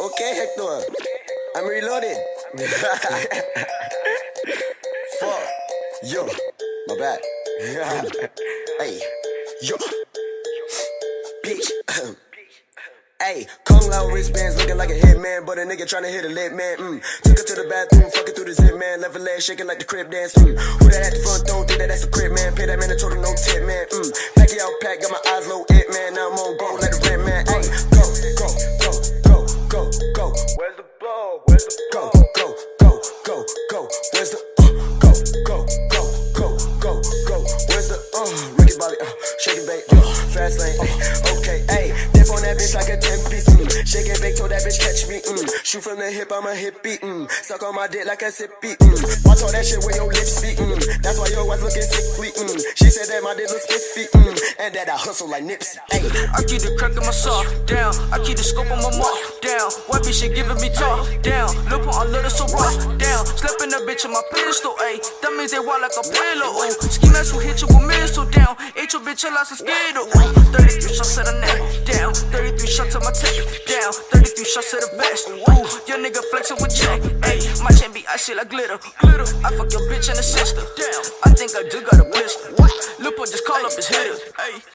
Okay, Hector. I'm reloaded. Fuck. Yo. My bad. hey. Yo. Bitch. Hey, Kung Lao wristbands looking like a hitman, but a nigga tryna hit a lit man. Mm. Took her to the bathroom, fucking through the zip man, left her leg shaking like the crib dance. Mm. Who that at the front door? Think that that's a crib man. Pay that man a total no tip man. Mm. Pack it out, pack, got my eyes low, Go, go, go, go, go? Where's the uh, go, go, go, go, go, go? Where's the uh? Ricky Bobby, uh, shaking bait, uh, fast lane. Uh, okay, hey, dip on that bitch like a ten piece. Mm. Shake told that bitch catch me. Mm. Shoot from the hip, I'm a hippie. Mm. Suck on my dick like a sippy. Mm. Watch all that shit with Mm. She said that my dick looks spiffy. Mm. And that I hustle like Nipsey. Hey. I keep the crack in my sock down. I keep the scope on my mark down. White bitch shit giving me talk down. Look on a little so rock down. Slapping the bitch in my pistol, ayy. That means they wild like a pillow. Ooh. Ski mask will hit you with missile down. Ain't your bitch a lot of skittle. Ooh. 33 shots to the neck down. 33 shots to my tape down. 33 shots to the vest. Ooh. Your nigga flexing with Jack. Ayy. My chain be icy like glitter. Glitter. I fuck your bitch and the sister. Damn. I think I do got a blister. Lupo just call up his hitter. Ayy.